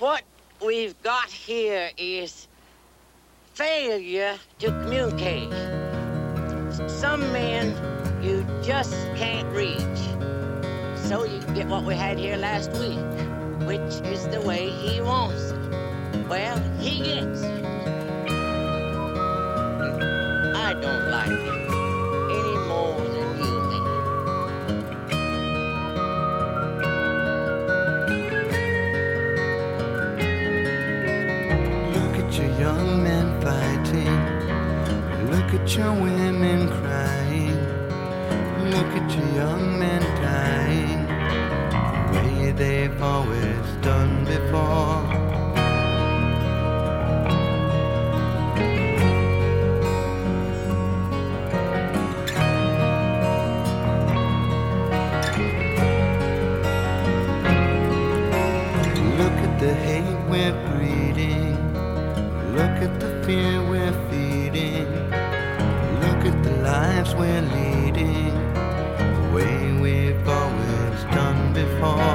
what we've got here is failure to communicate. Some men you just can't reach. So you get what we had here last week, which is the way he wants it. Well, he gets it. I don't like it at your women crying. Look at your young men dying. The way they've always lives we're leading. The way we've always done before.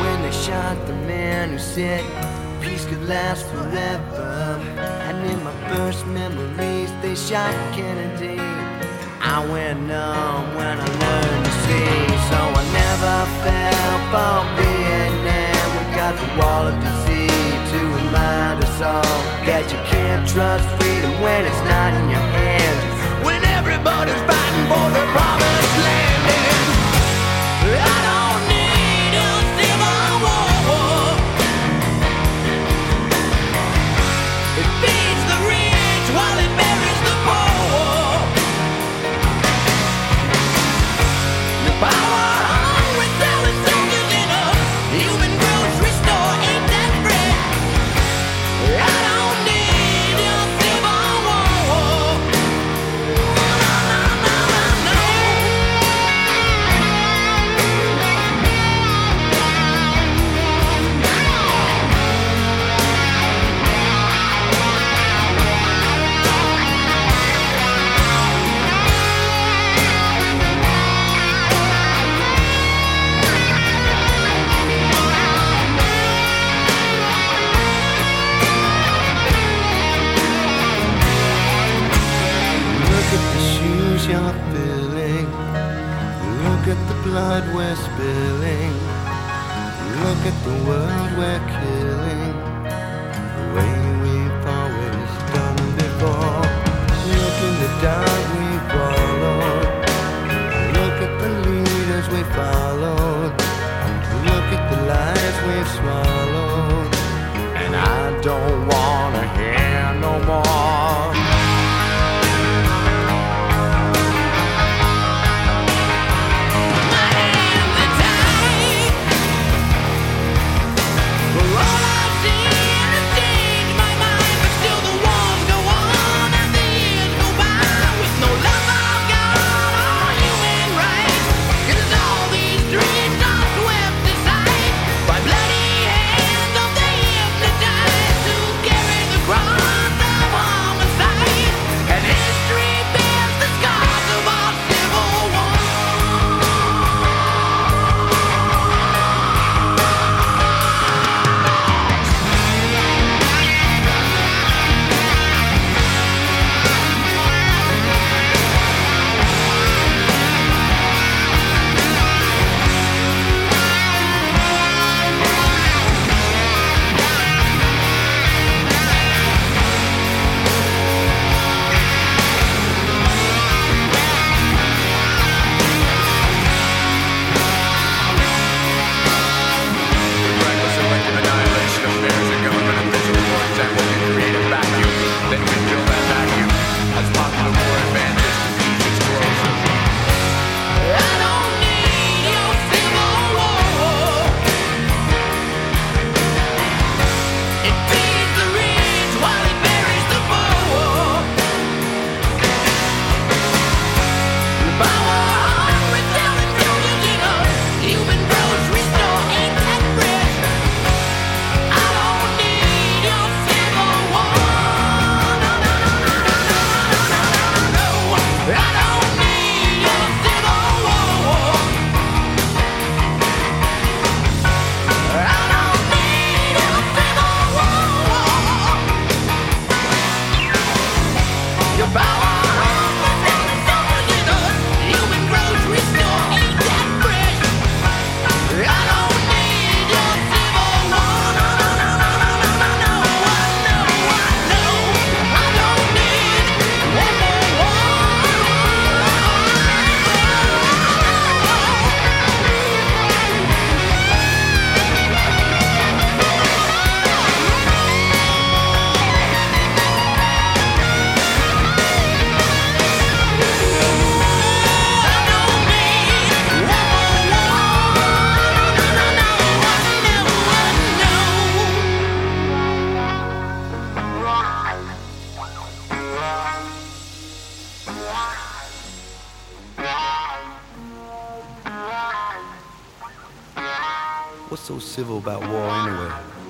When they shot the man who said peace could last forever? And in my first memories, they shot Kennedy. I went numb when I learned to see, so I never fell for Vietnam. We got the wall of disease to remind us all that you can't trust freedom when it's not in your at the shoes you're filling. Look at the blood we're spilling. Look at the world we're killing. The way we've always done before. Look in the dark we followed. Look at the leaders we followed. Look at the lies we've swallowed. And I don't wanna so civil about war anyway?